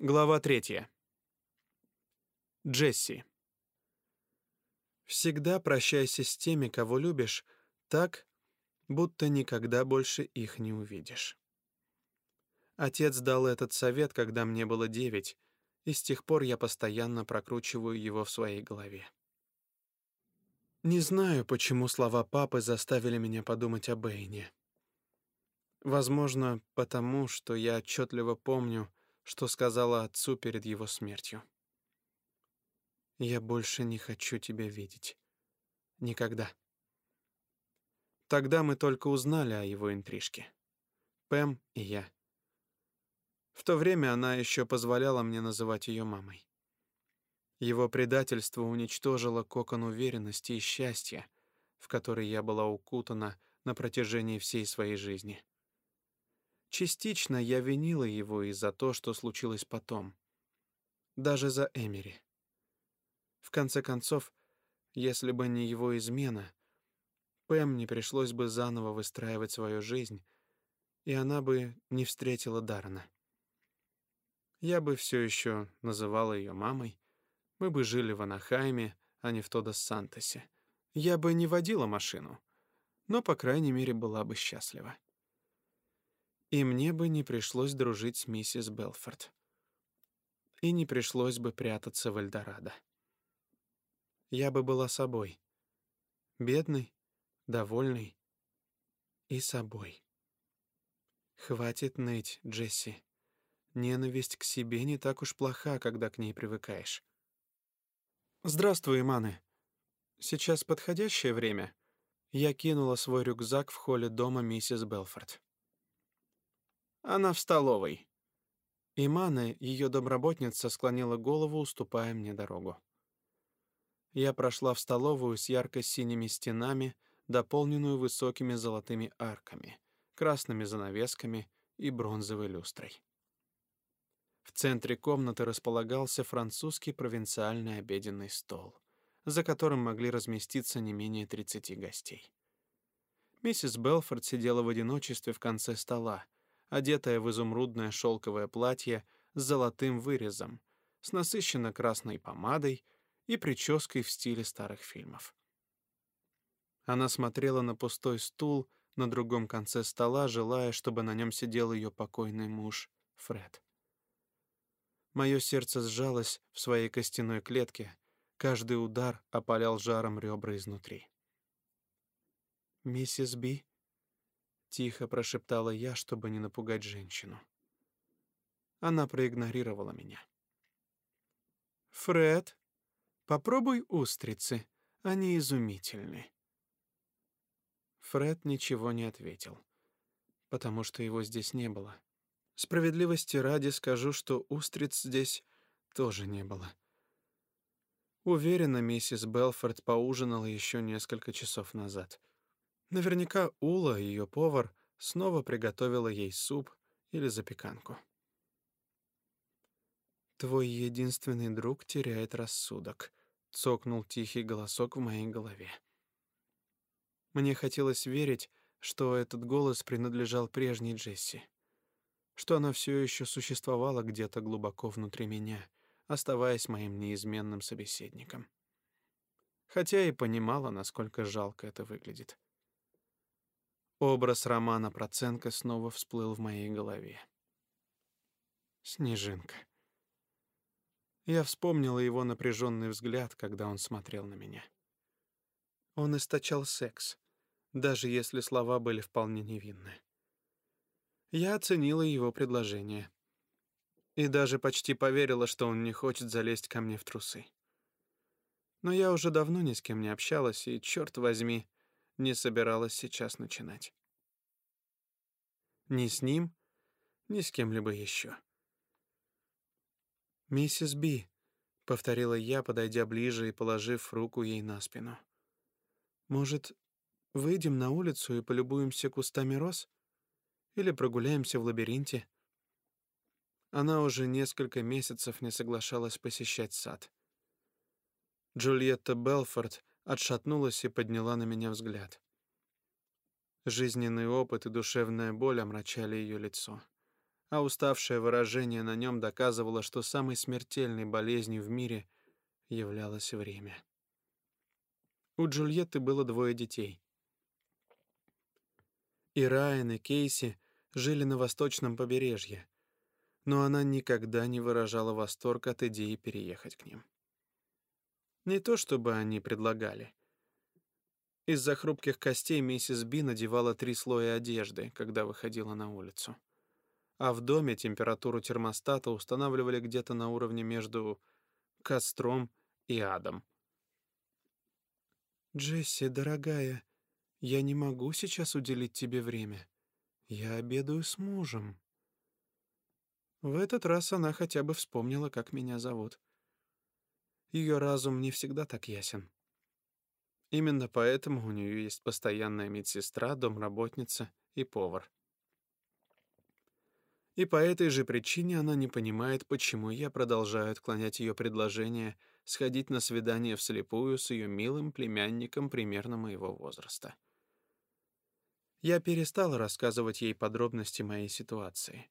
Глава третья. Джесси. Всегда прощайся с теми, кого любишь, так, будто никогда больше их не увидишь. Отец дал этот совет, когда мне было девять, и с тех пор я постоянно прокручиваю его в своей голове. Не знаю, почему слова папы заставили меня подумать об Эйне. Возможно, потому, что я отчетливо помню, что сказала отцу перед его смертью. «Я больше не хочу тебя видеть. Никогда». Тогда мы только узнали о его интрижке. Пэм и я. В то время она еще позволяла мне называть ее мамой. Его предательство уничтожило кокон уверенности и счастья, в который я была укутана на протяжении всей своей жизни. Частично я винила его и за то, что случилось потом. Даже за Эмери. В конце концов, если бы не его измена, Пэм не пришлось бы заново выстраивать свою жизнь, и она бы не встретила Дарна. Я бы все еще называла ее мамой, мы бы жили в Анахайме, а не в Тодос-Сантосе. Я бы не водила машину, но, по крайней мере, была бы счастлива и мне бы не пришлось дружить с миссис Белфорд. И не пришлось бы прятаться в Эльдорадо. Я бы была собой. Бедной, довольной и собой. Хватит ныть, Джесси. Ненависть к себе не так уж плоха, когда к ней привыкаешь. Здравствуй, Иманы. Сейчас подходящее время. Я кинула свой рюкзак в холле дома миссис Белфорд. Она в столовой». Имана, ее домработница, склонила голову, уступая мне дорогу. Я прошла в столовую с ярко-синими стенами, дополненную высокими золотыми арками, красными занавесками и бронзовой люстрой. В центре комнаты располагался французский провинциальный обеденный стол, за которым могли разместиться не менее 30 гостей. Миссис Белфорд сидела в одиночестве в конце стола, одетая в изумрудное шелковое платье с золотым вырезом, с насыщенно красной помадой и прической в стиле старых фильмов. Она смотрела на пустой стул на другом конце стола, желая, чтобы на нем сидел ее покойный муж Фред. Мое сердце сжалось в своей костяной клетке, каждый удар опалял жаром ребра изнутри. «Миссис Би?» Тихо прошептала я, чтобы не напугать женщину. Она проигнорировала меня. «Фред, попробуй устрицы, они изумительны». Фред ничего не ответил, потому что его здесь не было. Справедливости ради скажу, что устриц здесь тоже не было. Уверена, миссис Белфорд поужинала еще несколько часов назад. Наверняка Ула, ее повар, снова приготовила ей суп или запеканку. «Твой единственный друг теряет рассудок», — цокнул тихий голосок в моей голове. Мне хотелось верить, что этот голос принадлежал прежней Джесси, что она все еще существовала где-то глубоко внутри меня, оставаясь моим неизменным собеседником. Хотя и понимала, насколько жалко это выглядит. Образ Романа Проценко снова всплыл в моей голове. Снежинка. Я вспомнила его напряженный взгляд, когда он смотрел на меня. Он источал секс, даже если слова были вполне невинны. Я оценила его предложение и даже почти поверила, что он не хочет залезть ко мне в трусы. Но я уже давно ни с кем не общалась, и, черт возьми, не собиралась сейчас начинать. Ни с ним, ни с кем-либо еще. «Миссис Би», — повторила я, подойдя ближе и положив руку ей на спину. «Может, выйдем на улицу и полюбуемся кустами роз? Или прогуляемся в лабиринте?» Она уже несколько месяцев не соглашалась посещать сад. Джульетта Белфорд отшатнулась и подняла на меня взгляд. Жизненный опыт и душевная боль омрачали ее лицо. а уставшее выражение на нем доказывало, что самой смертельной болезнью в мире являлось время. У Джульетты было двое детей. И Райан, и Кейси жили на восточном побережье, но она никогда не выражала восторг от идеи переехать к ним. Не то чтобы они предлагали. Из-за хрупких костей миссис Би надевала три слоя одежды, когда выходила на улицу. А в доме температуру термостата устанавливали где-то на уровне между костром и адом. «Джесси, дорогая, я не могу сейчас уделить тебе время. Я обедаю с мужем». В этот раз она хотя бы вспомнила, как меня зовут. Ее разум не всегда так ясен. Именно поэтому у нее есть постоянная медсестра, домработница и повар. И по этой же причине она не понимает, почему я продолжаю отклонять ее предложение сходить на свидание вслепую с ее милым племянником примерно моего возраста. Я перестала рассказывать ей подробности моей ситуации,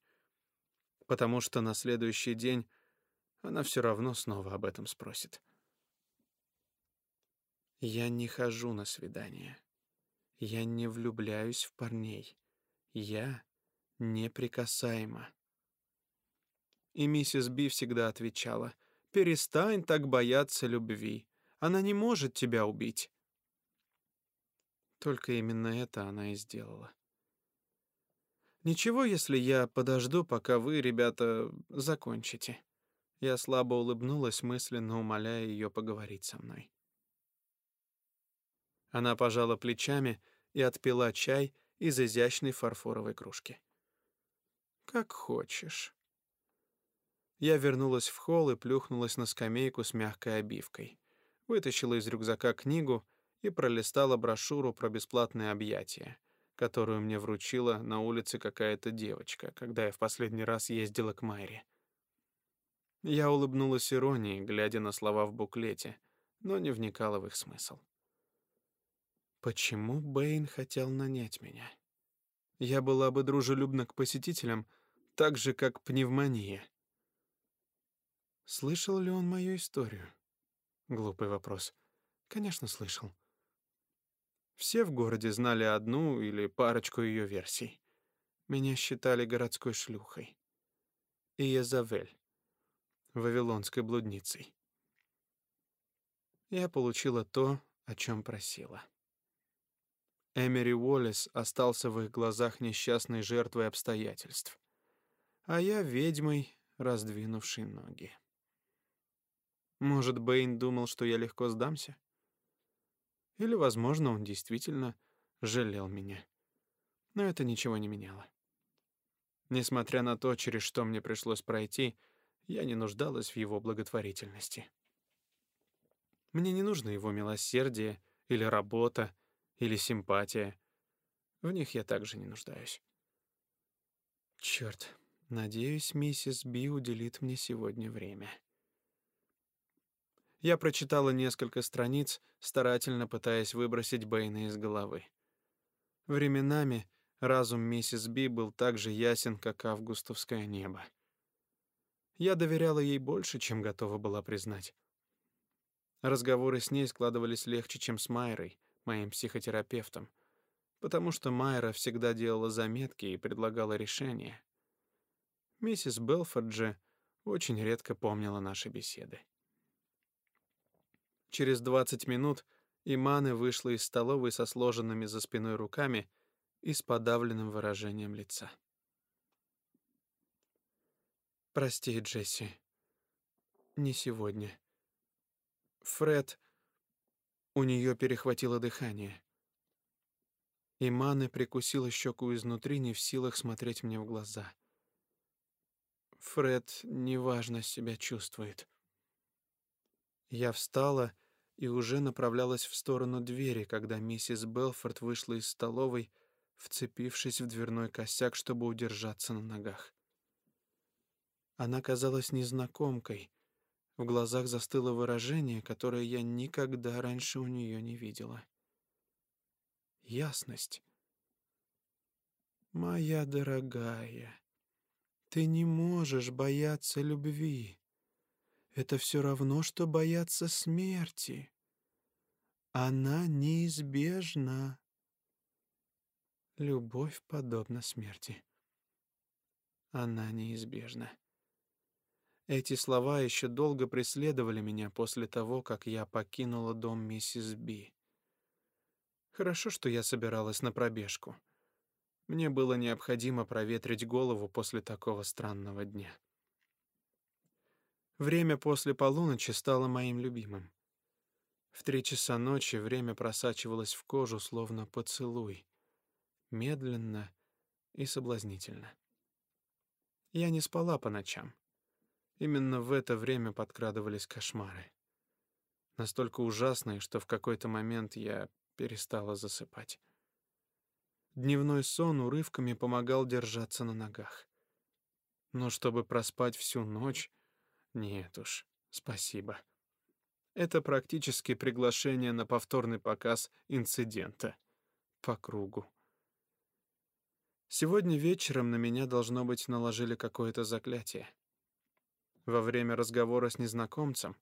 потому что на следующий день она все равно снова об этом спросит. Я не хожу на свидания. Я не влюбляюсь в парней. Я неприкасаема. И миссис Би всегда отвечала, «Перестань так бояться любви. Она не может тебя убить». Только именно это она и сделала. Ничего, если я подожду, пока вы, ребята, закончите. Я слабо улыбнулась, мысленно умоляя ее поговорить со мной. Она пожала плечами и отпила чай из изящной фарфоровой кружки. Как хочешь. Я вернулась в холл и плюхнулась на скамейку с мягкой обивкой. Вытащила из рюкзака книгу и пролистала брошюру про бесплатные объятия, которую мне вручила на улице какая-то девочка, когда я в последний раз ездила к Майре. Я улыбнулась иронией, глядя на слова в буклете, но не вникала в их смысл. Почему Бэйн хотел нанять меня? Я была бы дружелюбна к посетителям, так же, как пневмония. Слышал ли он мою историю? Глупый вопрос. Конечно, слышал. Все в городе знали одну или парочку ее версий. Меня считали городской шлюхой. И Езавель, вавилонской блудницей. Я получила то, о чем просила. Эмери Уоллес остался в их глазах несчастной жертвой обстоятельств, а я ведьмой, раздвинувшей ноги. Может, Бэйн думал, что я легко сдамся? Или, возможно, он действительно жалел меня. Но это ничего не меняло. Несмотря на то, через что мне пришлось пройти, я не нуждалась в его благотворительности. Мне не нужно его милосердие или работа или симпатия. В них я также не нуждаюсь. Черт, надеюсь, миссис Би уделит мне сегодня время. Я прочитала несколько страниц, старательно пытаясь выбросить Бэйна из головы. Временами разум миссис Би был так же ясен, как августовское небо. Я доверяла ей больше, чем готова была признать. Разговоры с ней складывались легче, чем с Майрой, моим психотерапевтом, потому что Майра всегда делала заметки и предлагала решения. Миссис Белфорд же очень редко помнила наши беседы. Через 20 минут Иманы вышла из столовой со сложенными за спиной руками и с подавленным выражением лица. «Прости, Джесси. Не сегодня. Фред...» У нее перехватило дыхание. Иманы прикусила щеку изнутри, не в силах смотреть мне в глаза. Фред неважно себя чувствует. Я встала и уже направлялась в сторону двери, когда миссис Белфорд вышла из столовой, вцепившись в дверной косяк, чтобы удержаться на ногах. Она казалась незнакомкой. В глазах застыло выражение, которое я никогда раньше у нее не видела. Ясность. «Моя дорогая, ты не можешь бояться любви. Это все равно, что бояться смерти. Она неизбежна. Любовь подобна смерти. Она неизбежна. Эти слова еще долго преследовали меня после того, как я покинула дом миссис Би. Хорошо, что я собиралась на пробежку. Мне было необходимо проветрить голову после такого странного дня. Время после полуночи стало моим любимым. В три часа ночи время просачивалось в кожу, словно поцелуй, медленно и соблазнительно. Я не спала по ночам. Именно в это время подкрадывались кошмары. Настолько ужасные, что в какой-то момент я перестала засыпать. Дневной сон урывками помогал держаться на ногах. Но чтобы проспать всю ночь, нет уж, спасибо. Это практически приглашение на повторный показ инцидента по кругу. Сегодня вечером на меня должно быть наложили какое-то заклятие. Во время разговора с незнакомцем,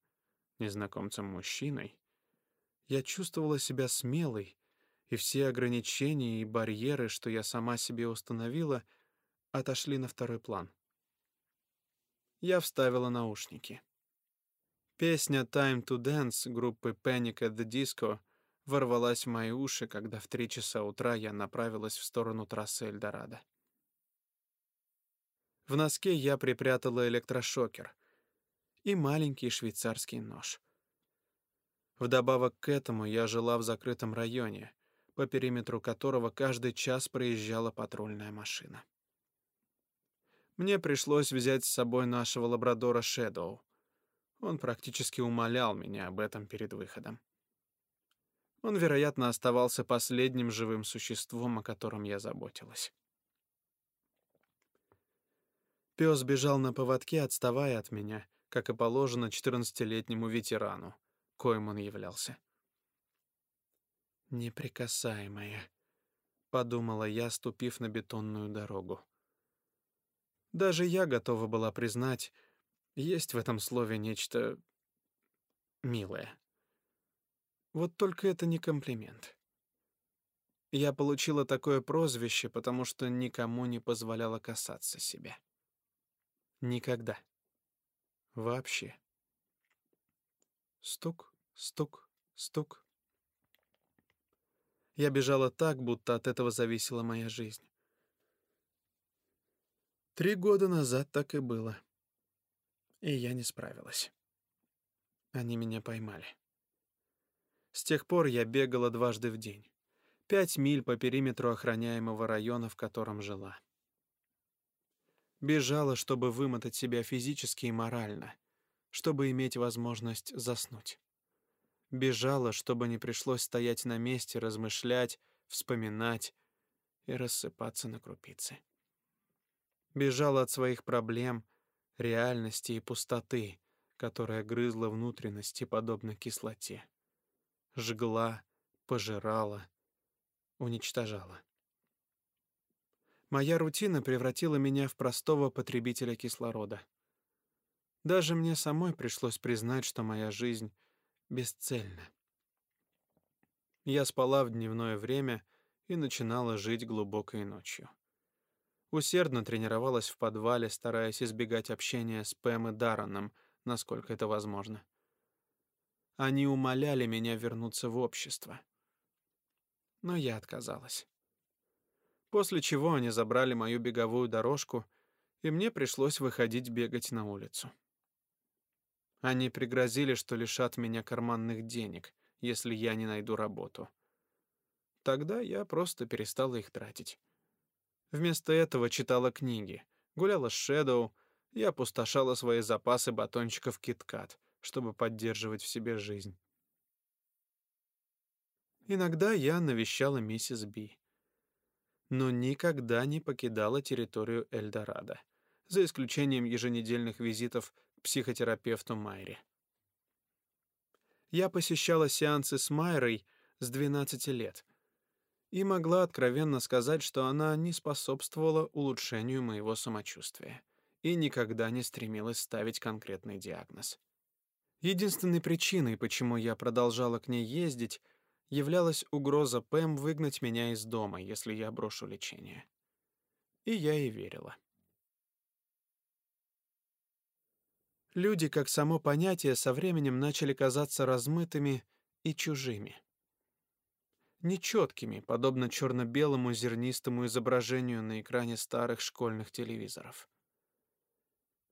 незнакомцем-мужчиной, я чувствовала себя смелой, и все ограничения и барьеры, что я сама себе установила, отошли на второй план. Я вставила наушники. Песня «Time to Dance» группы Panic at the Disco ворвалась в мои уши, когда в три часа утра я направилась в сторону трассы Эльдорадо. В носке я припрятала электрошокер и маленький швейцарский нож. Вдобавок к этому я жила в закрытом районе, по периметру которого каждый час проезжала патрульная машина. Мне пришлось взять с собой нашего лабрадора Шэдоу. Он практически умолял меня об этом перед выходом. Он, вероятно, оставался последним живым существом, о котором я заботилась. Пес бежал на поводке, отставая от меня, как и положено четырнадцатилетнему ветерану, коим он являлся. «Неприкасаемая», — подумала я, ступив на бетонную дорогу. Даже я готова была признать, есть в этом слове нечто милое. Вот только это не комплимент. Я получила такое прозвище, потому что никому не позволяла касаться себя. Никогда. Вообще. Стук, стук, стук. Я бежала так, будто от этого зависела моя жизнь. Три года назад так и было. И я не справилась. Они меня поймали. С тех пор я бегала дважды в день. Пять миль по периметру охраняемого района, в котором жила. Бежала, чтобы вымотать себя физически и морально, чтобы иметь возможность заснуть. Бежала, чтобы не пришлось стоять на месте, размышлять, вспоминать и рассыпаться на крупицы. Бежала от своих проблем, реальности и пустоты, которая грызла внутренности, подобно кислоте. Жгла, пожирала, уничтожала. Моя рутина превратила меня в простого потребителя кислорода. Даже мне самой пришлось признать, что моя жизнь бесцельна. Я спала в дневное время и начинала жить глубокой ночью. Усердно тренировалась в подвале, стараясь избегать общения с Пэм и Дарреном, насколько это возможно. Они умоляли меня вернуться в общество. Но я отказалась после чего они забрали мою беговую дорожку, и мне пришлось выходить бегать на улицу. Они пригрозили, что лишат меня карманных денег, если я не найду работу. Тогда я просто перестала их тратить. Вместо этого читала книги, гуляла с Шэдоу и опустошала свои запасы батончиков KitKat, чтобы поддерживать в себе жизнь. Иногда я навещала миссис Би но никогда не покидала территорию Эльдорадо, за исключением еженедельных визитов к психотерапевту Майре. Я посещала сеансы с Майрой с 12 лет и могла откровенно сказать, что она не способствовала улучшению моего самочувствия и никогда не стремилась ставить конкретный диагноз. Единственной причиной, почему я продолжала к ней ездить, являлась угроза Пэм выгнать меня из дома, если я брошу лечение. И я ей верила. Люди, как само понятие, со временем начали казаться размытыми и чужими. Нечеткими, подобно черно-белому зернистому изображению на экране старых школьных телевизоров.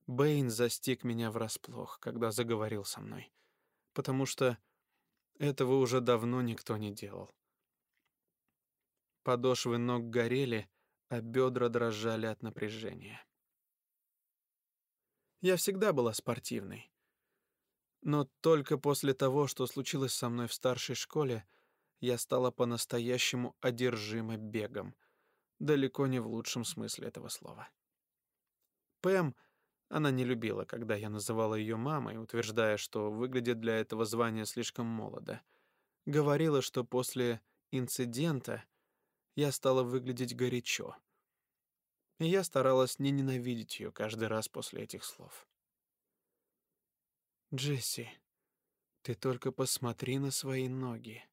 Бэйн застиг меня врасплох, когда заговорил со мной, потому что этого уже давно никто не делал. Подошвы ног горели, а бедра дрожали от напряжения. Я всегда была спортивной. Но только после того, что случилось со мной в старшей школе, я стала по-настоящему одержима бегом, далеко не в лучшем смысле этого слова. Пэм, она не любила, когда я называла ее мамой, утверждая, что выглядит для этого звания слишком молодо. Говорила, что после инцидента я стала выглядеть горячо — и я старалась не ненавидеть ее каждый раз после этих слов. «Джесси, ты только посмотри на свои ноги.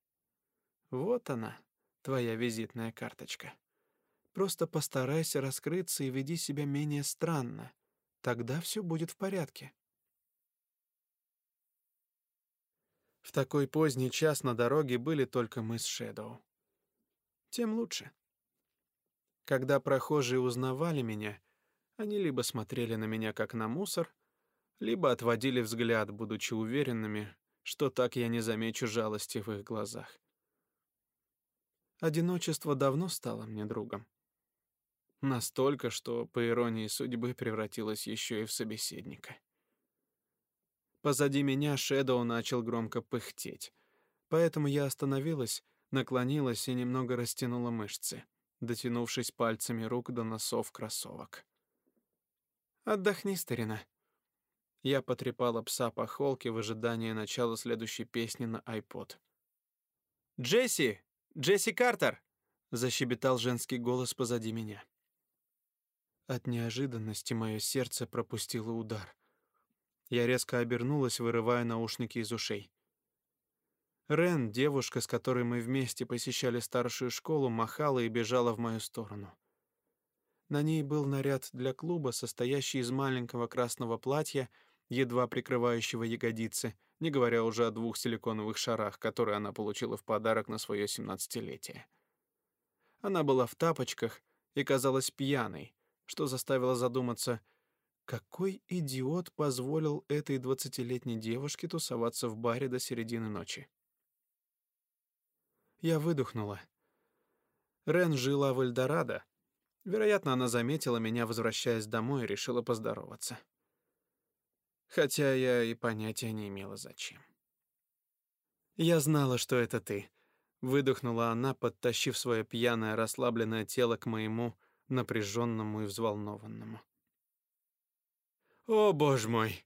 Вот она, твоя визитная карточка. Просто постарайся раскрыться и веди себя менее странно. Тогда все будет в порядке». В такой поздний час на дороге были только мы с Шэдоу. Тем лучше. Когда прохожие узнавали меня, они либо смотрели на меня как на мусор, либо отводили взгляд, будучи уверенными, что так я не замечу жалости в их глазах. Одиночество давно стало мне другом. Настолько, что, по иронии судьбы, превратилось еще и в собеседника. Позади меня Шэдоу начал громко пыхтеть, поэтому я остановилась, наклонилась и немного растянула мышцы дотянувшись пальцами рук до носов кроссовок. «Отдохни, старина». Я потрепала пса по холке в ожидании начала следующей песни на iPod. «Джесси! Джесси Картер!» — защебетал женский голос позади меня. От неожиданности мое сердце пропустило удар. Я резко обернулась, вырывая наушники из ушей. Рен, девушка, с которой мы вместе посещали старшую школу, махала и бежала в мою сторону. На ней был наряд для клуба, состоящий из маленького красного платья, едва прикрывающего ягодицы, не говоря уже о двух силиконовых шарах, которые она получила в подарок на свое семнадцатилетие. Она была в тапочках и казалась пьяной, что заставило задуматься, какой идиот позволил этой двадцатилетней девушке тусоваться в баре до середины ночи. Я выдохнула. Рен жила в Эльдорадо. Вероятно, она заметила меня, возвращаясь домой, и решила поздороваться. Хотя я и понятия не имела, зачем. «Я знала, что это ты», — выдохнула она, подтащив свое пьяное, расслабленное тело к моему, напряженному и взволнованному. «О, боже мой!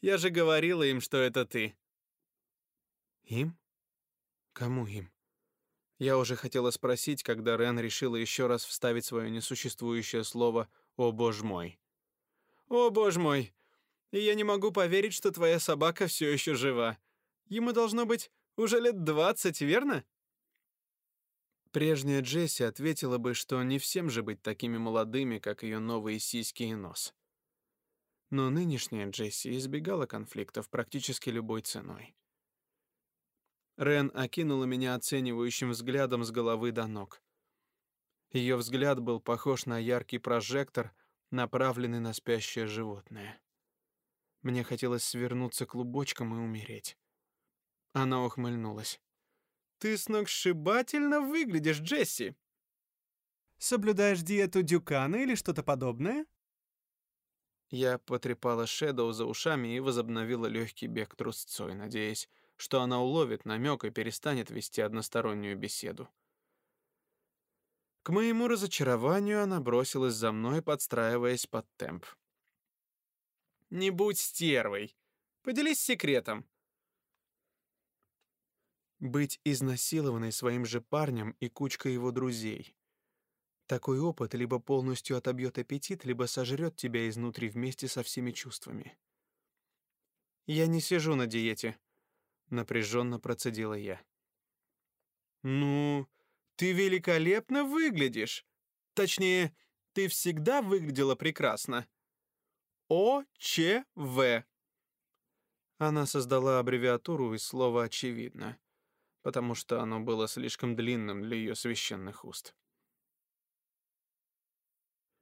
Я же говорила им, что это ты!» «Им? Кому им?» Я уже хотела спросить, когда Рен решила еще раз вставить свое несуществующее слово «О, боже мой». «О, боже мой! И я не могу поверить, что твоя собака все еще жива. Ему должно быть уже лет двадцать, верно?» Прежняя Джесси ответила бы, что не всем же быть такими молодыми, как ее новые сиськи и нос. Но нынешняя Джесси избегала конфликтов практически любой ценой. Рен окинула меня оценивающим взглядом с головы до ног. Ее взгляд был похож на яркий прожектор, направленный на спящее животное. Мне хотелось свернуться клубочком и умереть. Она ухмыльнулась. «Ты сногсшибательно выглядишь, Джесси!» «Соблюдаешь диету Дюкана или что-то подобное?» Я потрепала Шэдоу за ушами и возобновила легкий бег трусцой, надеясь, что она уловит намек и перестанет вести одностороннюю беседу. К моему разочарованию она бросилась за мной, подстраиваясь под темп. «Не будь стервой. Поделись секретом». Быть изнасилованной своим же парнем и кучкой его друзей. Такой опыт либо полностью отобьет аппетит, либо сожрет тебя изнутри вместе со всеми чувствами. «Я не сижу на диете», — напряженно процедила я. «Ну, ты великолепно выглядишь. Точнее, ты всегда выглядела прекрасно. ОЧВ». Она создала аббревиатуру из слова «очевидно», потому что оно было слишком длинным для ее священных уст.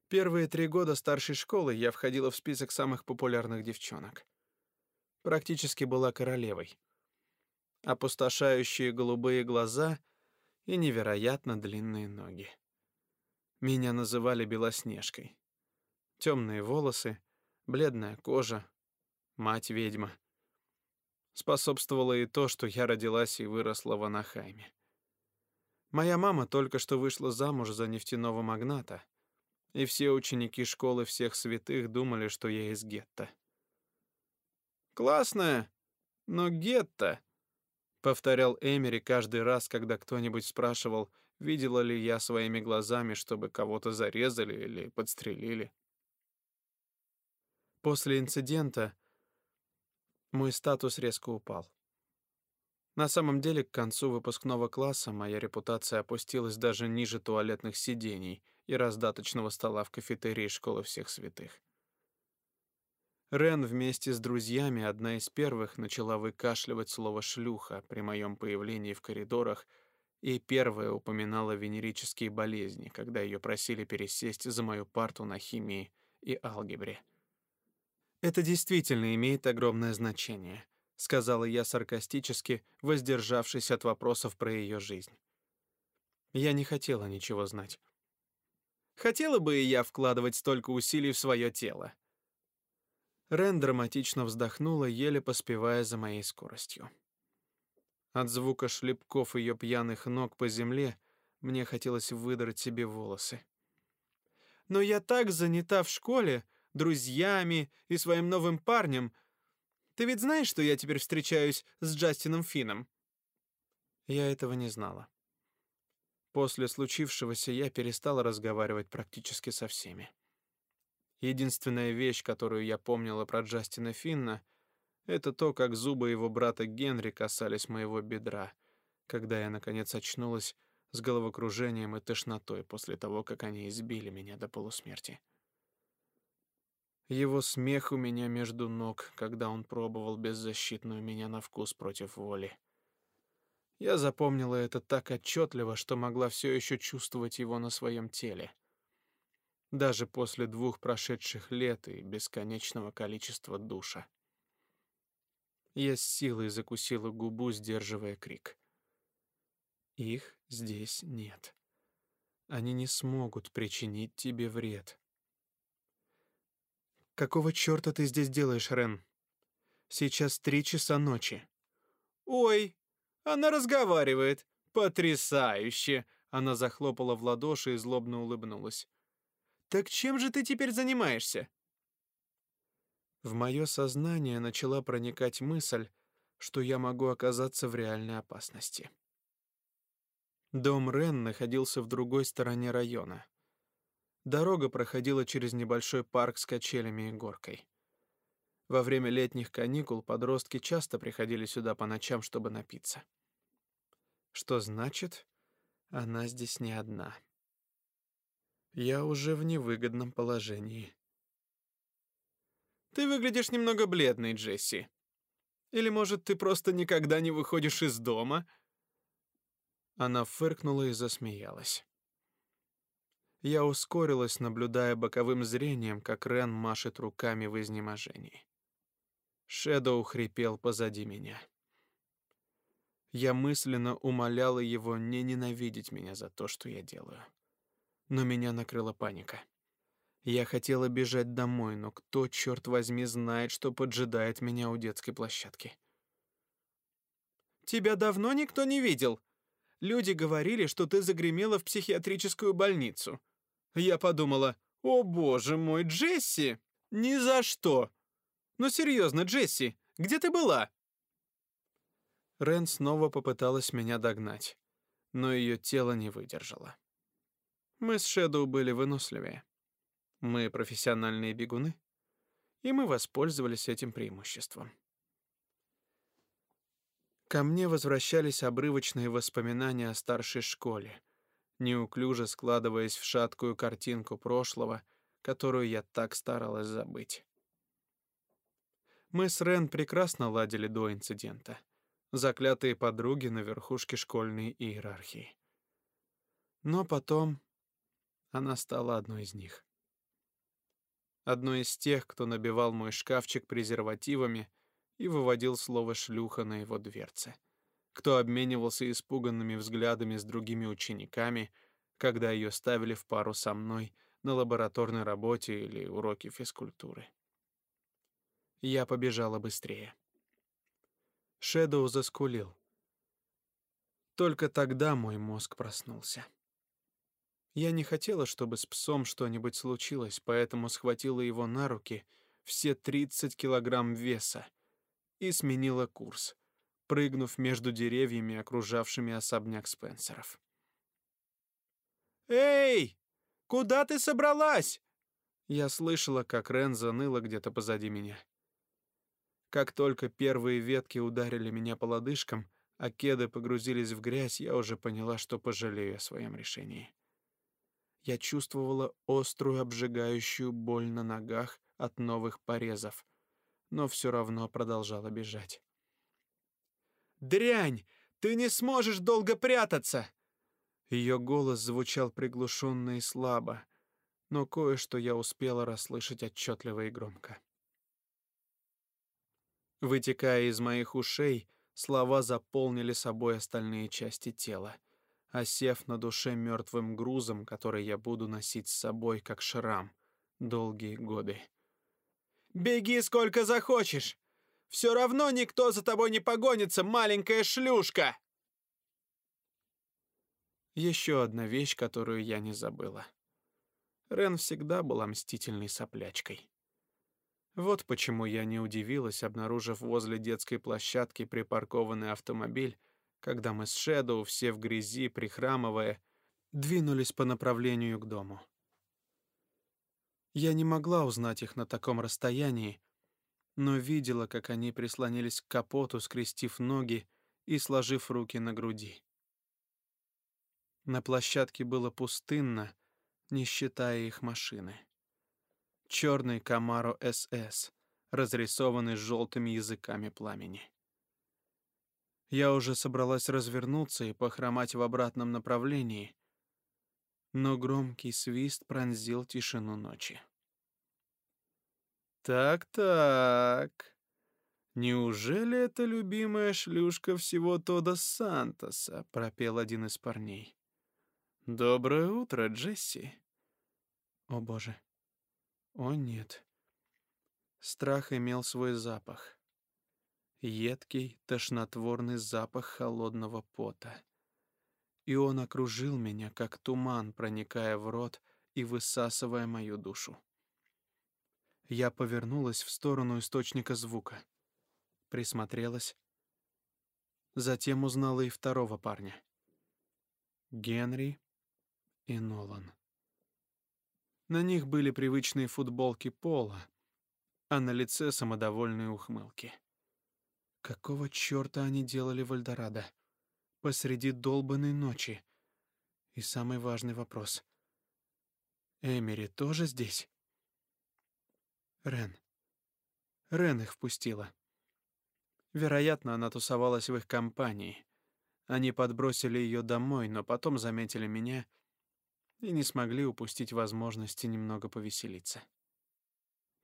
Первые три года старшей школы я входила в список самых популярных девчонок. Практически была королевой. Опустошающие голубые глаза и невероятно длинные ноги. Меня называли Белоснежкой. Темные волосы, бледная кожа, мать-ведьма. Способствовало и то, что я родилась и выросла в Анахайме. Моя мама только что вышла замуж за нефтяного магната, и все ученики школы всех святых думали, что я из гетто. «Классная, но гетто», — повторял Эмери каждый раз, когда кто-нибудь спрашивал, видела ли я своими глазами, чтобы кого-то зарезали или подстрелили. После инцидента мой статус резко упал. На самом деле, к концу выпускного класса моя репутация опустилась даже ниже туалетных сидений и раздаточного стола в кафетерии школы всех святых. Рен вместе с друзьями одна из первых начала выкашливать слово «шлюха» при моем появлении в коридорах и первая упоминала венерические болезни, когда ее просили пересесть за мою парту на химии и алгебре. Это действительно имеет огромное значение сказала я саркастически, воздержавшись от вопросов про ее жизнь. Я не хотела ничего знать. Хотела бы и я вкладывать столько усилий в свое тело. Рен драматично вздохнула, еле поспевая за моей скоростью. От звука шлепков ее пьяных ног по земле мне хотелось выдрать себе волосы. Но я так занята в школе, друзьями и своим новым парнем, ты ведь знаешь, что я теперь встречаюсь с Джастином Фином? Я этого не знала. После случившегося я перестала разговаривать практически со всеми. Единственная вещь, которую я помнила про Джастина Финна, это то, как зубы его брата Генри касались моего бедра, когда я наконец очнулась с головокружением и тошнотой после того, как они избили меня до полусмерти. Его смех у меня между ног, когда он пробовал беззащитную меня на вкус против воли. Я запомнила это так отчетливо, что могла все еще чувствовать его на своем теле. Даже после двух прошедших лет и бесконечного количества душа. Я с силой закусила губу, сдерживая крик. Их здесь нет. Они не смогут причинить тебе вред. Какого чёрта ты здесь делаешь, Рен? Сейчас три часа ночи. Ой, она разговаривает. Потрясающе. Она захлопала в ладоши и злобно улыбнулась. Так чем же ты теперь занимаешься? В мое сознание начала проникать мысль, что я могу оказаться в реальной опасности. Дом Рен находился в другой стороне района. Дорога проходила через небольшой парк с качелями и горкой. Во время летних каникул подростки часто приходили сюда по ночам, чтобы напиться. Что значит, она здесь не одна. Я уже в невыгодном положении. Ты выглядишь немного бледной, Джесси. Или, может, ты просто никогда не выходишь из дома? Она фыркнула и засмеялась. Я ускорилась, наблюдая боковым зрением, как Рен машет руками в изнеможении. Шэдоу хрипел позади меня. Я мысленно умоляла его не ненавидеть меня за то, что я делаю. Но меня накрыла паника. Я хотела бежать домой, но кто, черт возьми, знает, что поджидает меня у детской площадки? «Тебя давно никто не видел. Люди говорили, что ты загремела в психиатрическую больницу», я подумала, о боже мой, Джесси! Ни за что! Ну серьезно, Джесси, где ты была? Рен снова попыталась меня догнать, но ее тело не выдержало. Мы с Шэдоу были выносливее. Мы профессиональные бегуны, и мы воспользовались этим преимуществом. Ко мне возвращались обрывочные воспоминания о старшей школе, неуклюже складываясь в шаткую картинку прошлого, которую я так старалась забыть. Мы с Рен прекрасно ладили до инцидента. Заклятые подруги на верхушке школьной иерархии. Но потом она стала одной из них. Одной из тех, кто набивал мой шкафчик презервативами и выводил слово «шлюха» на его дверце. Кто обменивался испуганными взглядами с другими учениками, когда ее ставили в пару со мной на лабораторной работе или уроке физкультуры. Я побежала быстрее. Шэдоу заскулил. Только тогда мой мозг проснулся. Я не хотела, чтобы с псом что-нибудь случилось, поэтому схватила его на руки все 30 килограмм веса и сменила курс, прыгнув между деревьями, окружавшими особняк Спенсеров. «Эй, куда ты собралась?» Я слышала, как Рен заныла где-то позади меня. Как только первые ветки ударили меня по лодыжкам, а кеды погрузились в грязь, я уже поняла, что пожалею о своем решении. Я чувствовала острую обжигающую боль на ногах от новых порезов, но все равно продолжала бежать. «Дрянь! Ты не сможешь долго прятаться!» Ее голос звучал приглушенно и слабо, но кое-что я успела расслышать отчетливо и громко. Вытекая из моих ушей, слова заполнили собой остальные части тела — осев на душе мертвым грузом, который я буду носить с собой как шрам долгие годы. «Беги сколько захочешь! Все равно никто за тобой не погонится, маленькая шлюшка!» Еще одна вещь, которую я не забыла. Рен всегда была мстительной соплячкой. Вот почему я не удивилась, обнаружив возле детской площадки припаркованный автомобиль, когда мы с Шэдоу, все в грязи, прихрамывая, двинулись по направлению к дому. Я не могла узнать их на таком расстоянии, но видела, как они прислонились к капоту, скрестив ноги и сложив руки на груди. На площадке было пустынно, не считая их машины. Черный Камаро СС, разрисованный желтыми языками пламени. Я уже собралась развернуться и похромать в обратном направлении, но громкий свист пронзил тишину ночи. «Так-так, неужели это любимая шлюшка всего Тода Сантоса?» — пропел один из парней. «Доброе утро, Джесси». О боже. О нет. Страх имел свой запах едкий, тошнотворный запах холодного пота. И он окружил меня, как туман, проникая в рот и высасывая мою душу. Я повернулась в сторону источника звука, присмотрелась, затем узнала и второго парня. Генри и Нолан. На них были привычные футболки пола, а на лице самодовольные ухмылки. Какого чёрта они делали в Эльдорадо? Посреди долбанной ночи. И самый важный вопрос. Эмери тоже здесь? Рен. Рен их впустила. Вероятно, она тусовалась в их компании. Они подбросили ее домой, но потом заметили меня и не смогли упустить возможности немного повеселиться.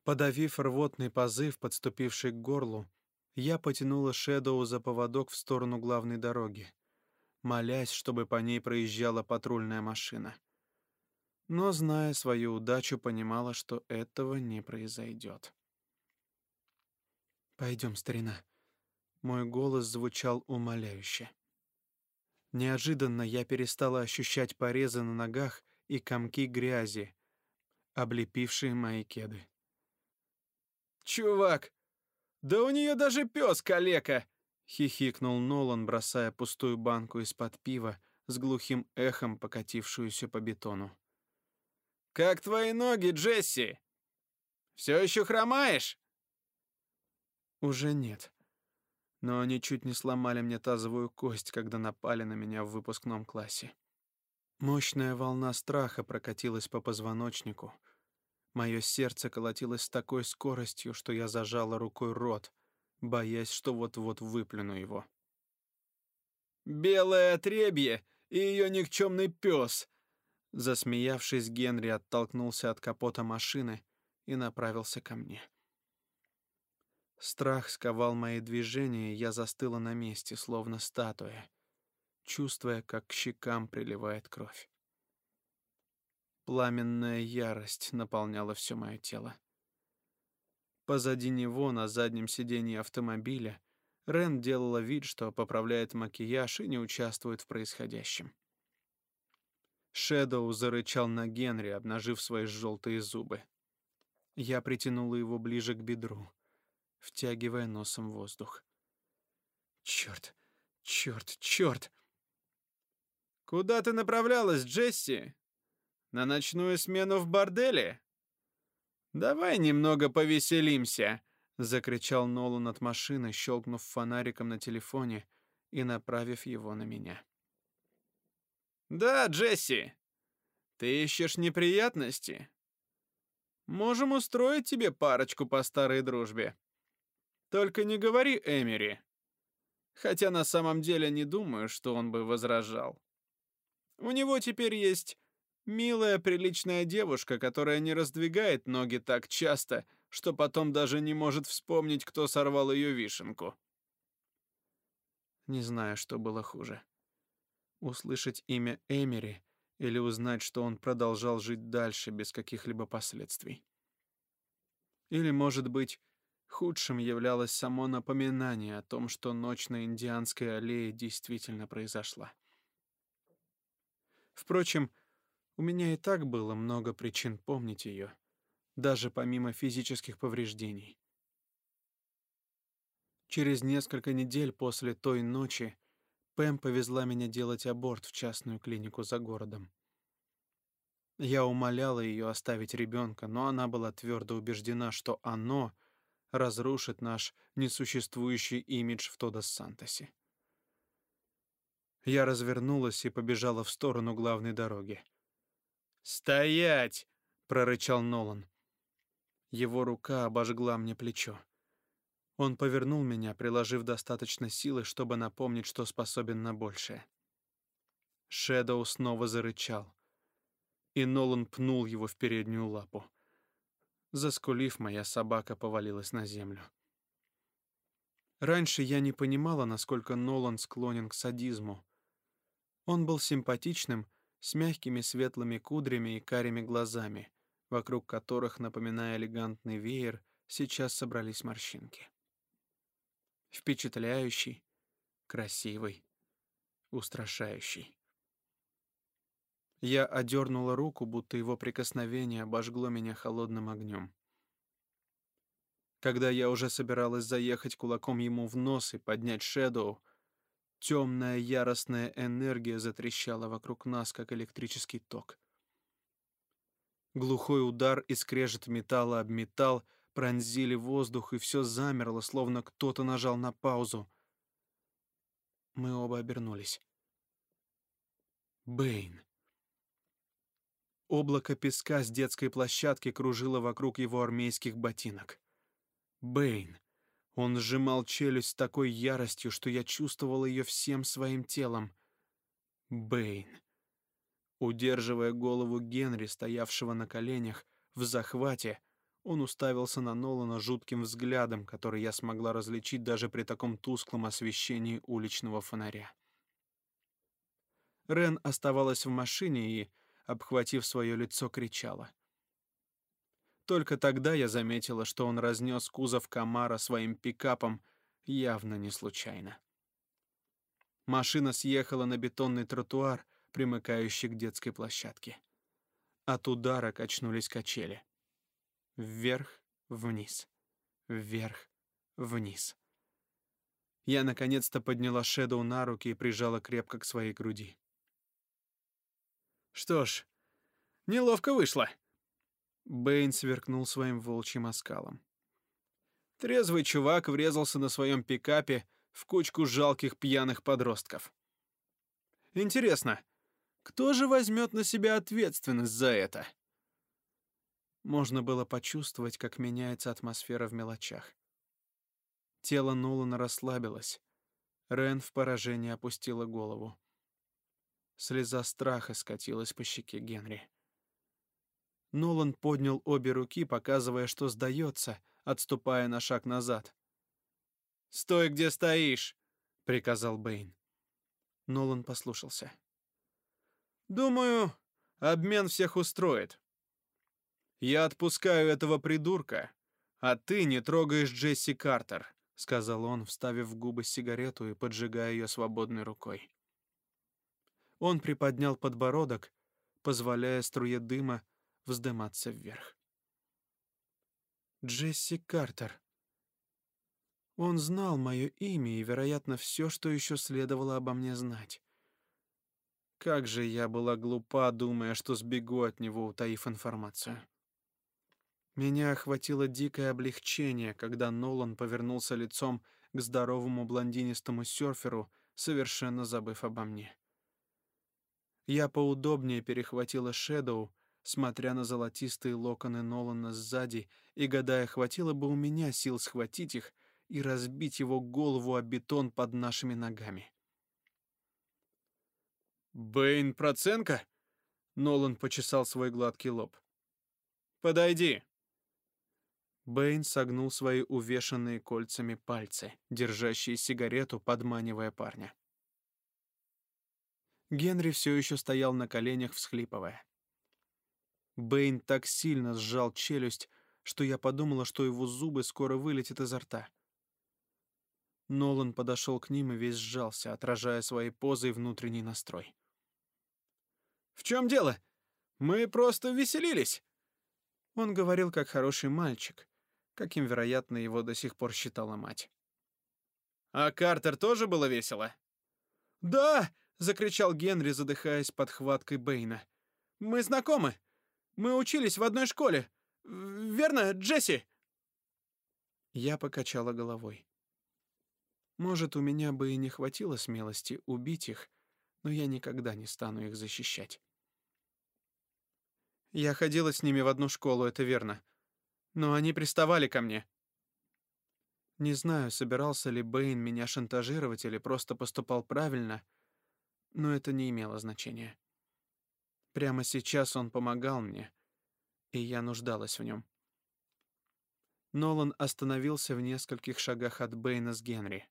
Подавив рвотный позыв, подступивший к горлу, я потянула Шэдоу за поводок в сторону главной дороги, молясь, чтобы по ней проезжала патрульная машина. Но, зная свою удачу, понимала, что этого не произойдет. «Пойдем, старина». Мой голос звучал умоляюще. Неожиданно я перестала ощущать порезы на ногах и комки грязи, облепившие мои кеды. «Чувак, «Да у нее даже пес калека!» — хихикнул Нолан, бросая пустую банку из-под пива с глухим эхом, покатившуюся по бетону. Как твои ноги, Джесси? Все еще хромаешь?» «Уже нет. Но они чуть не сломали мне тазовую кость, когда напали на меня в выпускном классе. Мощная волна страха прокатилась по позвоночнику. Мое сердце колотилось с такой скоростью, что я зажала рукой рот, боясь, что вот-вот выплюну его. «Белое отребье и ее никчемный пес!» Засмеявшись, Генри оттолкнулся от капота машины и направился ко мне. Страх сковал мои движения, я застыла на месте, словно статуя, чувствуя, как к щекам приливает кровь. Пламенная ярость наполняла все мое тело. Позади него, на заднем сиденье автомобиля, Рен делала вид, что поправляет макияж и не участвует в происходящем. Шэдоу зарычал на Генри, обнажив свои желтые зубы. Я притянула его ближе к бедру, втягивая носом воздух. Черт, черт, черт! Куда ты направлялась, Джесси? На ночную смену в борделе? Давай немного повеселимся, закричал Нолан от машины, щелкнув фонариком на телефоне и направив его на меня. Да, Джесси. Ты ищешь неприятности? Можем устроить тебе парочку по старой дружбе. Только не говори Эмери. Хотя на самом деле не думаю, что он бы возражал. У него теперь есть милая, приличная девушка, которая не раздвигает ноги так часто, что потом даже не может вспомнить, кто сорвал ее вишенку. Не знаю, что было хуже. Услышать имя Эмери или узнать, что он продолжал жить дальше без каких-либо последствий. Или, может быть, худшим являлось само напоминание о том, что ночь на Индианской аллее действительно произошла. Впрочем, у меня и так было много причин помнить ее, даже помимо физических повреждений. Через несколько недель после той ночи Пэм повезла меня делать аборт в частную клинику за городом. Я умоляла ее оставить ребенка, но она была твердо убеждена, что оно разрушит наш несуществующий имидж в Тодос-Сантосе. Я развернулась и побежала в сторону главной дороги. «Стоять!» — прорычал Нолан. Его рука обожгла мне плечо. Он повернул меня, приложив достаточно силы, чтобы напомнить, что способен на большее. Шэдоу снова зарычал, и Нолан пнул его в переднюю лапу. Заскулив, моя собака повалилась на землю. Раньше я не понимала, насколько Нолан склонен к садизму. Он был симпатичным, с мягкими светлыми кудрями и карими глазами, вокруг которых, напоминая элегантный веер, сейчас собрались морщинки. Впечатляющий, красивый, устрашающий. Я одернула руку, будто его прикосновение обожгло меня холодным огнем. Когда я уже собиралась заехать кулаком ему в нос и поднять Шэдоу, темная яростная энергия затрещала вокруг нас, как электрический ток. Глухой удар и скрежет металла об металл пронзили воздух, и все замерло, словно кто-то нажал на паузу. Мы оба обернулись. Бэйн. Облако песка с детской площадки кружило вокруг его армейских ботинок. Бэйн. Он сжимал челюсть с такой яростью, что я чувствовал ее всем своим телом. Бэйн. Удерживая голову Генри, стоявшего на коленях, в захвате, он уставился на Нолана жутким взглядом, который я смогла различить даже при таком тусклом освещении уличного фонаря. Рен оставалась в машине и, обхватив свое лицо, кричала. Только тогда я заметила, что он разнес кузов Камара своим пикапом, явно не случайно. Машина съехала на бетонный тротуар, примыкающий к детской площадке. От удара качнулись качели. Вверх, вниз. Вверх, вниз. Я наконец-то подняла Шэдоу на руки и прижала крепко к своей груди. «Что ж, неловко вышло», Бэйн сверкнул своим волчьим оскалом. Трезвый чувак врезался на своем пикапе в кучку жалких пьяных подростков. Интересно, кто же возьмет на себя ответственность за это? Можно было почувствовать, как меняется атмосфера в мелочах. Тело Нолана расслабилось. Рен в поражении опустила голову. Слеза страха скатилась по щеке Генри. Нолан поднял обе руки, показывая, что сдается, отступая на шаг назад. «Стой, где стоишь!» — приказал Бэйн. Нолан послушался. «Думаю, обмен всех устроит. Я отпускаю этого придурка, а ты не трогаешь Джесси Картер», — сказал он, вставив в губы сигарету и поджигая ее свободной рукой. Он приподнял подбородок, позволяя струе дыма вздыматься вверх. Джесси Картер. Он знал мое имя и, вероятно, все, что еще следовало обо мне знать. Как же я была глупа, думая, что сбегу от него, утаив информацию. Меня охватило дикое облегчение, когда Нолан повернулся лицом к здоровому блондинистому серферу, совершенно забыв обо мне. Я поудобнее перехватила Шэдоу, смотря на золотистые локоны Нолана сзади и гадая, хватило бы у меня сил схватить их и разбить его голову о бетон под нашими ногами. «Бэйн Проценко?» Нолан почесал свой гладкий лоб. «Подойди». Бэйн согнул свои увешанные кольцами пальцы, держащие сигарету, подманивая парня. Генри все еще стоял на коленях, всхлипывая. Бэйн так сильно сжал челюсть, что я подумала, что его зубы скоро вылетят изо рта. Нолан подошел к ним и весь сжался, отражая своей позой внутренний настрой. «В чем дело? Мы просто веселились!» Он говорил как хороший мальчик, каким, вероятно, его до сих пор считала мать. «А Картер тоже было весело?» «Да!» — закричал Генри, задыхаясь под хваткой Бэйна. «Мы знакомы. Мы учились в одной школе. Верно, Джесси?» Я покачала головой. Может, у меня бы и не хватило смелости убить их, но я никогда не стану их защищать. Я ходила с ними в одну школу, это верно. Но они приставали ко мне. Не знаю, собирался ли Бэйн меня шантажировать или просто поступал правильно, но это не имело значения. Прямо сейчас он помогал мне, и я нуждалась в нем. Нолан остановился в нескольких шагах от Бэйна с Генри.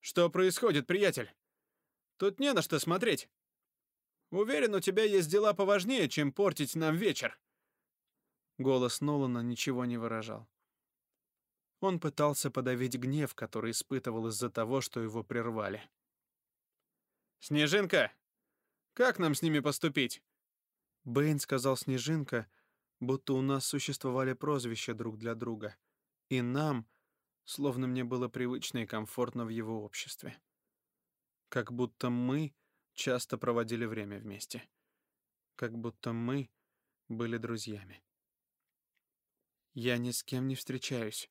«Что происходит, приятель? Тут не на что смотреть. Уверен, у тебя есть дела поважнее, чем портить нам вечер». Голос Нолана ничего не выражал. Он пытался подавить гнев, который испытывал из-за того, что его прервали. «Снежинка, как нам с ними поступить?» Бэйн сказал Снежинка, будто у нас существовали прозвища друг для друга. И нам, словно мне было привычно и комфортно в его обществе. Как будто мы часто проводили время вместе. Как будто мы были друзьями. Я ни с кем не встречаюсь.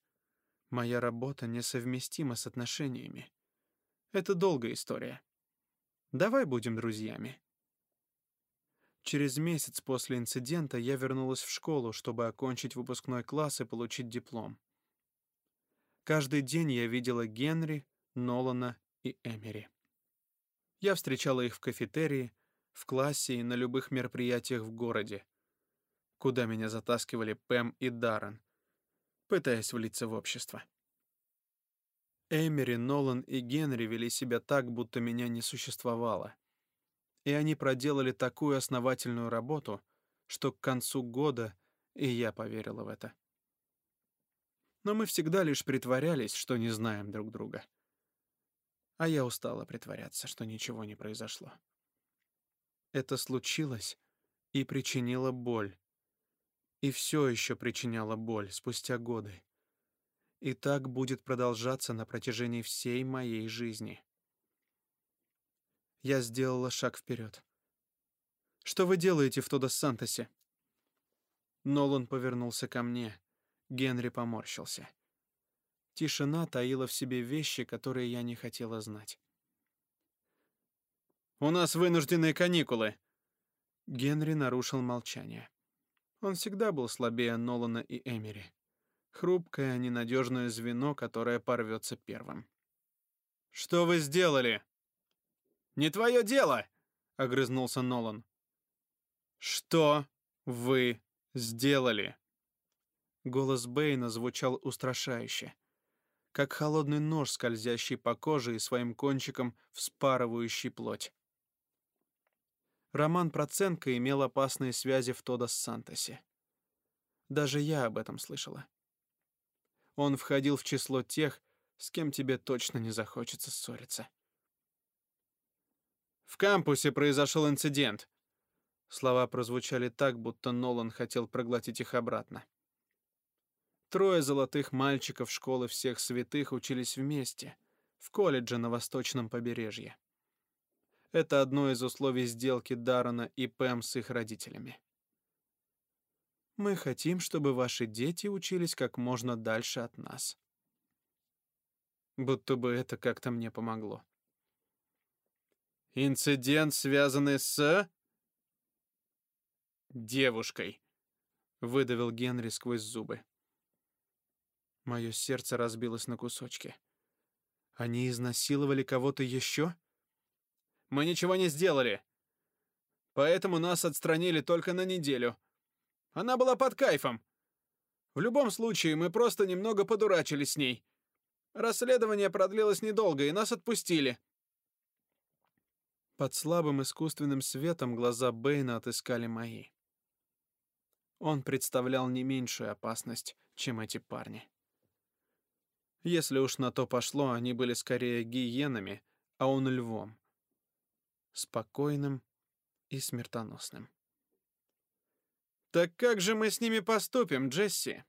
Моя работа несовместима с отношениями. Это долгая история. Давай будем друзьями. Через месяц после инцидента я вернулась в школу, чтобы окончить выпускной класс и получить диплом. Каждый день я видела Генри, Нолана и Эмери. Я встречала их в кафетерии, в классе и на любых мероприятиях в городе, куда меня затаскивали Пэм и Даррен, пытаясь влиться в общество. Эмери, Нолан и Генри вели себя так, будто меня не существовало. И они проделали такую основательную работу, что к концу года и я поверила в это. Но мы всегда лишь притворялись, что не знаем друг друга. А я устала притворяться, что ничего не произошло. Это случилось и причинило боль. И все еще причиняло боль спустя годы. И так будет продолжаться на протяжении всей моей жизни. Я сделала шаг вперед. «Что вы делаете в Тодос-Сантосе?» Нолан повернулся ко мне. Генри поморщился. Тишина таила в себе вещи, которые я не хотела знать. «У нас вынужденные каникулы!» Генри нарушил молчание. Он всегда был слабее Нолана и Эмери. Хрупкое, ненадежное звено, которое порвется первым. «Что вы сделали?» «Не твое дело!» — огрызнулся Нолан. «Что вы сделали?» Голос Бэйна звучал устрашающе, как холодный нож, скользящий по коже и своим кончиком вспарывающий плоть. Роман Проценко имел опасные связи в Тодос-Сантосе. Даже я об этом слышала. Он входил в число тех, с кем тебе точно не захочется ссориться. В кампусе произошел инцидент. Слова прозвучали так, будто Нолан хотел проглотить их обратно. Трое золотых мальчиков школы всех святых учились вместе в колледже на восточном побережье. Это одно из условий сделки Даррена и Пэм с их родителями. Мы хотим, чтобы ваши дети учились как можно дальше от нас. Будто бы это как-то мне помогло. Инцидент, связанный с девушкой, выдавил Генри сквозь зубы. Мое сердце разбилось на кусочки. Они изнасиловали кого-то еще? Мы ничего не сделали. Поэтому нас отстранили только на неделю. Она была под кайфом. В любом случае, мы просто немного подурачились с ней. Расследование продлилось недолго, и нас отпустили. Под слабым искусственным светом глаза Бэйна отыскали мои. Он представлял не меньшую опасность, чем эти парни. Если уж на то пошло, они были скорее гиенами, а он львом спокойным и смертоносным. «Так как же мы с ними поступим, Джесси?»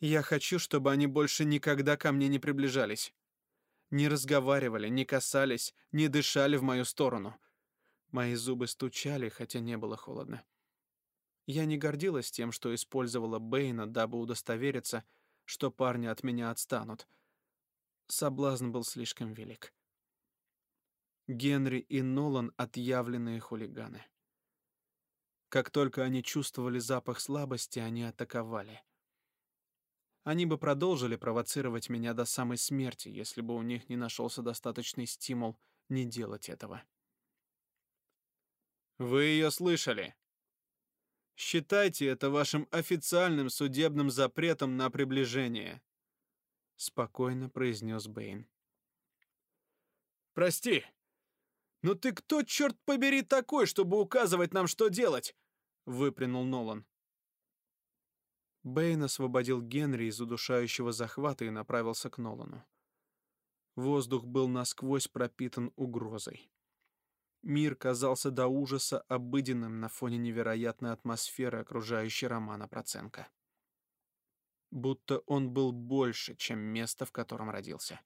«Я хочу, чтобы они больше никогда ко мне не приближались. Не разговаривали, не касались, не дышали в мою сторону. Мои зубы стучали, хотя не было холодно. Я не гордилась тем, что использовала Бэйна, дабы удостовериться, что парни от меня отстанут. Соблазн был слишком велик. Генри и Нолан — отъявленные хулиганы. Как только они чувствовали запах слабости, они атаковали. Они бы продолжили провоцировать меня до самой смерти, если бы у них не нашелся достаточный стимул не делать этого. Вы ее слышали? Считайте это вашим официальным судебным запретом на приближение, спокойно произнес Бэйн. Прости, «Но ты кто, черт побери, такой, чтобы указывать нам, что делать?» — выплюнул Нолан. Бэйн освободил Генри из удушающего захвата и направился к Нолану. Воздух был насквозь пропитан угрозой. Мир казался до ужаса обыденным на фоне невероятной атмосферы, окружающей Романа Проценко. Будто он был больше, чем место, в котором родился.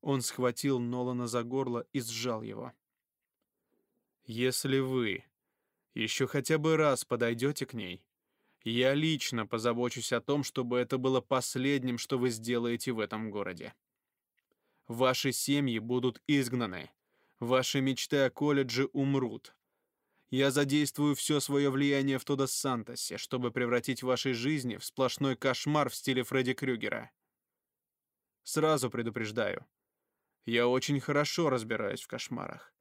Он схватил Нолана за горло и сжал его. «Если вы еще хотя бы раз подойдете к ней, я лично позабочусь о том, чтобы это было последним, что вы сделаете в этом городе. Ваши семьи будут изгнаны, ваши мечты о колледже умрут. Я задействую все свое влияние в Тодос-Сантосе, чтобы превратить ваши жизни в сплошной кошмар в стиле Фредди Крюгера. Сразу предупреждаю, я очень хорошо разбираюсь в кошмарах.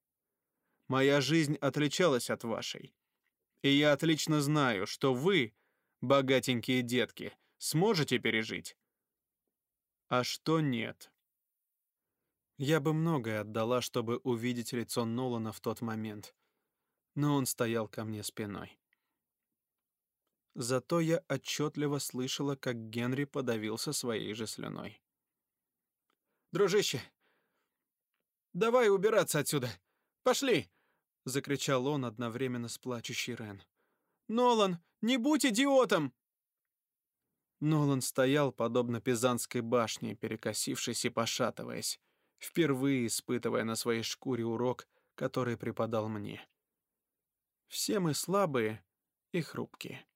Моя жизнь отличалась от вашей. И я отлично знаю, что вы, богатенькие детки, сможете пережить. А что нет? Я бы многое отдала, чтобы увидеть лицо Нолана в тот момент. Но он стоял ко мне спиной. Зато я отчетливо слышала, как Генри подавился своей же слюной. «Дружище, Давай убираться отсюда. Пошли!» — закричал он одновременно с плачущей Рен. «Нолан, не будь идиотом!» Нолан стоял, подобно Пизанской башне, перекосившись и пошатываясь, впервые испытывая на своей шкуре урок, который преподал мне. Все мы слабые, и хрупкие.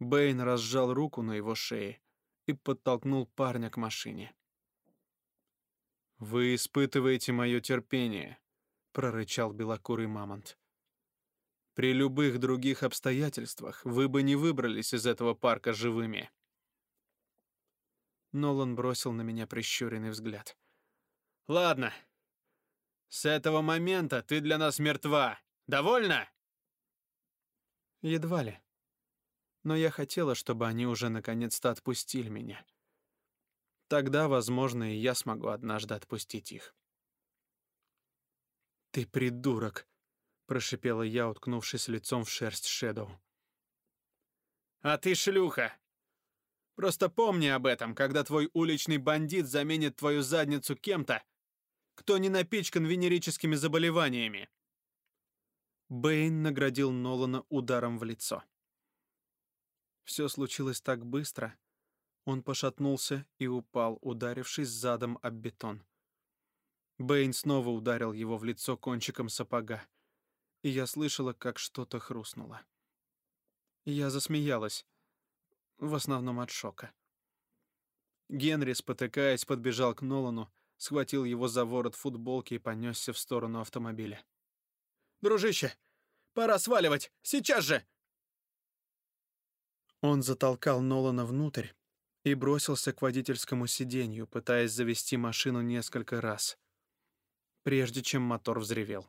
Бэйн разжал руку на его шее и подтолкнул парня к машине. «Вы испытываете мое терпение», — прорычал белокурый мамонт. «При любых других обстоятельствах вы бы не выбрались из этого парка живыми». Нолан бросил на меня прищуренный взгляд. «Ладно. С этого момента ты для нас мертва. Довольно?» Едва ли. Но я хотела, чтобы они уже наконец-то отпустили меня. Тогда, возможно, и я смогу однажды отпустить их. «Ты придурок!» — прошипела я, уткнувшись лицом в шерсть Шэдоу. «А ты шлюха! Просто помни об этом, когда твой уличный бандит заменит твою задницу кем-то, кто не напичкан венерическими заболеваниями!» Бэйн наградил Нолана ударом в лицо. Все случилось так быстро, он пошатнулся и упал, ударившись задом об бетон. Бэйн снова ударил его в лицо кончиком сапога, и я слышала, как что-то хрустнуло. Я засмеялась, в основном от шока. Генри, спотыкаясь, подбежал к Нолану, схватил его за ворот футболки и понесся в сторону автомобиля. «Дружище, пора сваливать! Сейчас же!» Он затолкал Нолана внутрь, и бросился к водительскому сиденью, пытаясь завести машину несколько раз, прежде чем мотор взревел.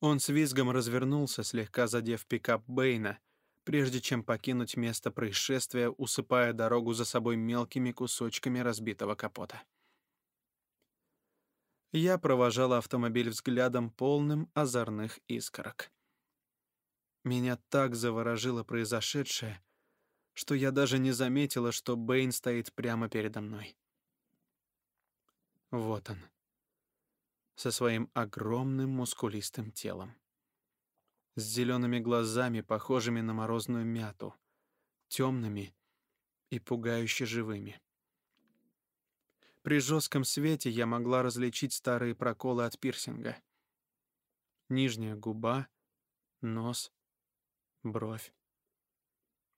Он с визгом развернулся, слегка задев пикап Бэйна, прежде чем покинуть место происшествия, усыпая дорогу за собой мелкими кусочками разбитого капота. Я провожала автомобиль взглядом полным озорных искорок. Меня так заворожило произошедшее, что я даже не заметила, что Бэйн стоит прямо передо мной. Вот он, со своим огромным мускулистым телом, с зелеными глазами, похожими на морозную мяту, темными и пугающе живыми. При жестком свете я могла различить старые проколы от пирсинга. Нижняя губа, нос, бровь.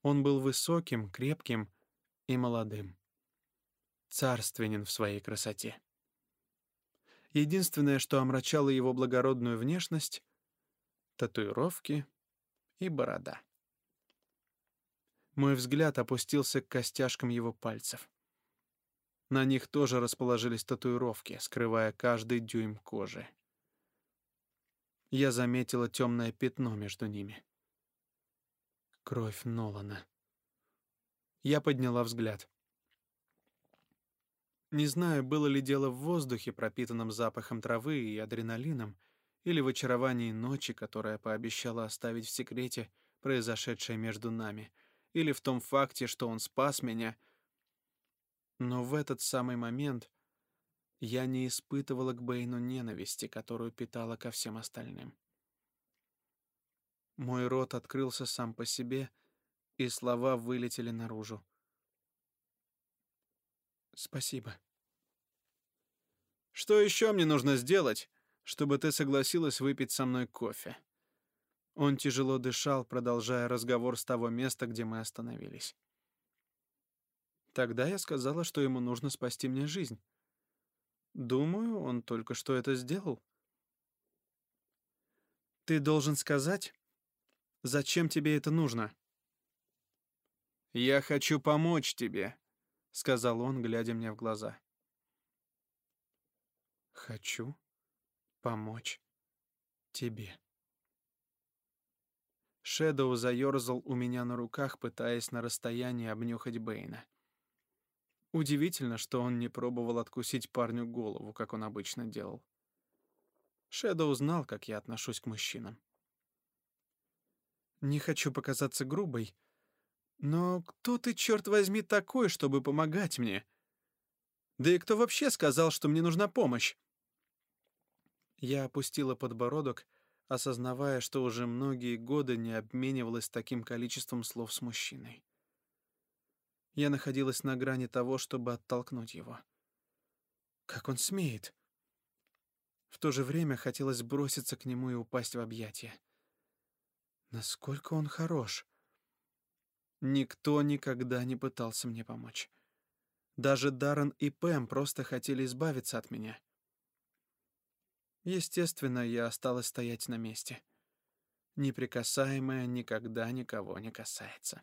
Он был высоким, крепким и молодым. Царственен в своей красоте. Единственное, что омрачало его благородную внешность — татуировки и борода. Мой взгляд опустился к костяшкам его пальцев. На них тоже расположились татуировки, скрывая каждый дюйм кожи. Я заметила темное пятно между ними. Кровь Нолана. Я подняла взгляд. Не знаю, было ли дело в воздухе, пропитанном запахом травы и адреналином, или в очаровании ночи, которая пообещала оставить в секрете произошедшее между нами, или в том факте, что он спас меня. Но в этот самый момент я не испытывала к Бэйну ненависти, которую питала ко всем остальным. Мой рот открылся сам по себе, и слова вылетели наружу. Спасибо. Что еще мне нужно сделать, чтобы ты согласилась выпить со мной кофе? Он тяжело дышал, продолжая разговор с того места, где мы остановились. Тогда я сказала, что ему нужно спасти мне жизнь. Думаю, он только что это сделал. Ты должен сказать, Зачем тебе это нужно?» «Я хочу помочь тебе», — сказал он, глядя мне в глаза. «Хочу помочь тебе». Шэдоу заерзал у меня на руках, пытаясь на расстоянии обнюхать Бэйна. Удивительно, что он не пробовал откусить парню голову, как он обычно делал. Шэдоу знал, как я отношусь к мужчинам. Не хочу показаться грубой, но кто ты, черт возьми, такой, чтобы помогать мне? Да и кто вообще сказал, что мне нужна помощь? Я опустила подбородок, осознавая, что уже многие годы не обменивалась таким количеством слов с мужчиной. Я находилась на грани того, чтобы оттолкнуть его. Как он смеет? В то же время хотелось броситься к нему и упасть в объятия. Насколько он хорош. Никто никогда не пытался мне помочь. Даже Даррен и Пэм просто хотели избавиться от меня. Естественно, я осталась стоять на месте. Неприкасаемая никогда никого не касается.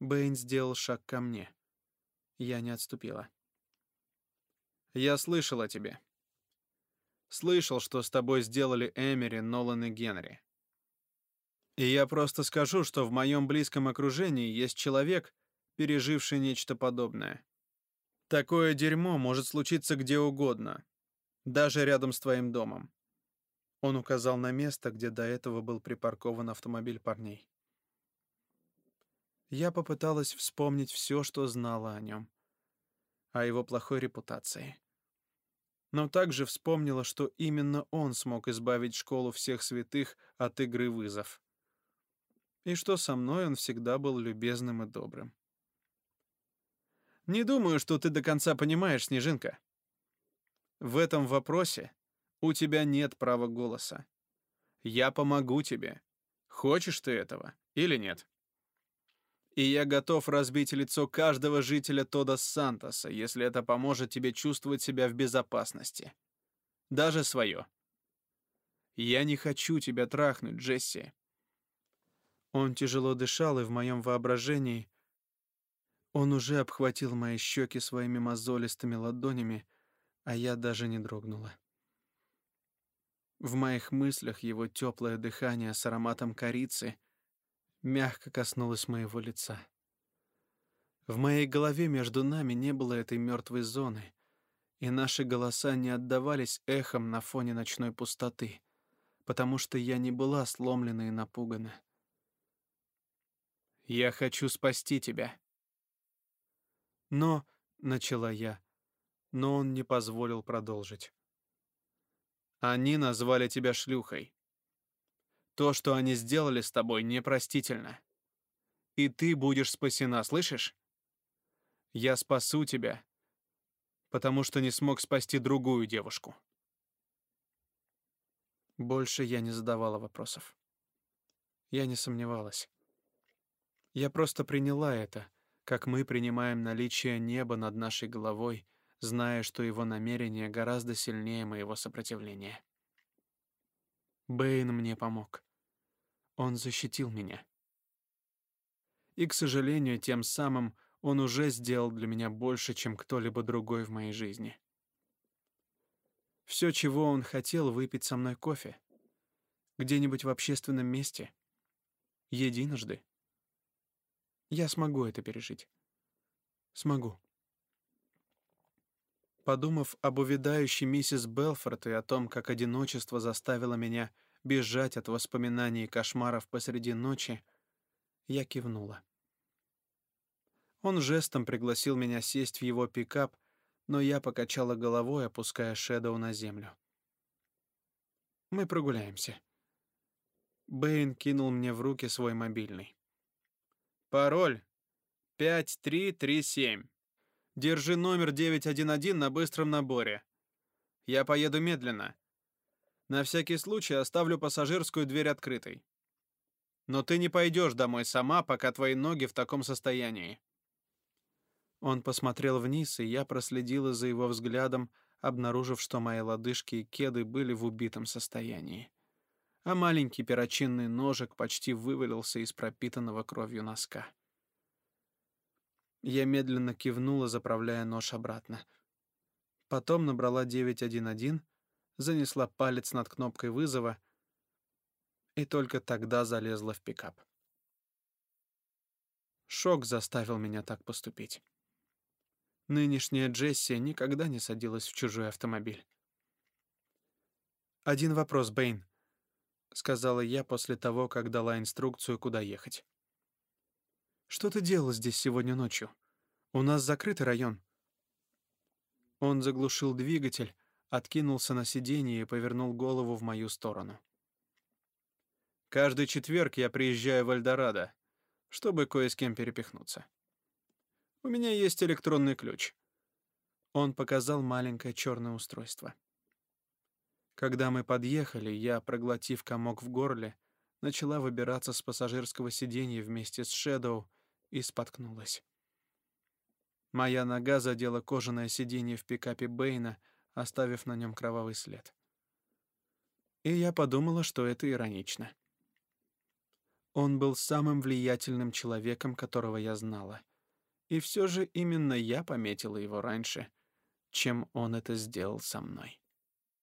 Бэйн сделал шаг ко мне. Я не отступила. «Я слышал о тебе. Слышал, что с тобой сделали Эмери, Нолан и Генри. И я просто скажу, что в моем близком окружении есть человек, переживший нечто подобное. Такое дерьмо может случиться где угодно, даже рядом с твоим домом. Он указал на место, где до этого был припаркован автомобиль парней. Я попыталась вспомнить все, что знала о нем, о его плохой репутации. Но также вспомнила, что именно он смог избавить школу всех святых от игры вызов. И что со мной он всегда был любезным и добрым. Не думаю, что ты до конца понимаешь, Снежинка. В этом вопросе у тебя нет права голоса. Я помогу тебе. Хочешь ты этого или нет? И я готов разбить лицо каждого жителя Тодос Сантоса, если это поможет тебе чувствовать себя в безопасности. Даже свое. Я не хочу тебя трахнуть, Джесси. Он тяжело дышал, и в моем воображении он уже обхватил мои щеки своими мозолистыми ладонями, а я даже не дрогнула. В моих мыслях его теплое дыхание с ароматом корицы — мягко коснулась моего лица. В моей голове между нами не было этой мертвой зоны, и наши голоса не отдавались эхом на фоне ночной пустоты, потому что я не была сломлена и напугана. «Я хочу спасти тебя». «Но...» — начала я, но он не позволил продолжить. «Они назвали тебя шлюхой. То, что они сделали с тобой, непростительно. И ты будешь спасена, слышишь? Я спасу тебя, потому что не смог спасти другую девушку. Больше я не задавала вопросов. Я не сомневалась. Я просто приняла это, как мы принимаем наличие неба над нашей головой, зная, что его намерение гораздо сильнее моего сопротивления. Бэйн мне помог. Он защитил меня. И, к сожалению, тем самым он уже сделал для меня больше, чем кто-либо другой в моей жизни. Все, чего он хотел, выпить со мной кофе. Где-нибудь в общественном месте. Единожды. Я смогу это пережить. Смогу. Подумав об увядающей миссис Белфорд и о том, как одиночество заставило меня бежать от воспоминаний и кошмаров посреди ночи, я кивнула. Он жестом пригласил меня сесть в его пикап, но я покачала головой, опуская Шэдоу на землю. «Мы прогуляемся». Бэйн кинул мне в руки свой мобильный. «Пароль 5337. Держи номер 911 на быстром наборе. Я поеду медленно. На всякий случай оставлю пассажирскую дверь открытой. Но ты не пойдешь домой сама, пока твои ноги в таком состоянии. Он посмотрел вниз, и я проследила за его взглядом, обнаружив, что мои лодыжки и кеды были в убитом состоянии. А маленький перочинный ножик почти вывалился из пропитанного кровью носка. Я медленно кивнула, заправляя нож обратно. Потом набрала 911 занесла палец над кнопкой вызова и только тогда залезла в пикап. Шок заставил меня так поступить. Нынешняя Джесси никогда не садилась в чужой автомобиль. «Один вопрос, Бэйн», — сказала я после того, как дала инструкцию, куда ехать. «Что ты делал здесь сегодня ночью? У нас закрытый район». Он заглушил двигатель, откинулся на сиденье и повернул голову в мою сторону. «Каждый четверг я приезжаю в Эльдорадо, чтобы кое с кем перепихнуться. У меня есть электронный ключ». Он показал маленькое черное устройство. Когда мы подъехали, я, проглотив комок в горле, начала выбираться с пассажирского сиденья вместе с Шэдоу и споткнулась. Моя нога задела кожаное сиденье в пикапе Бэйна, оставив на нем кровавый след. И я подумала, что это иронично. Он был самым влиятельным человеком, которого я знала. И все же именно я пометила его раньше, чем он это сделал со мной.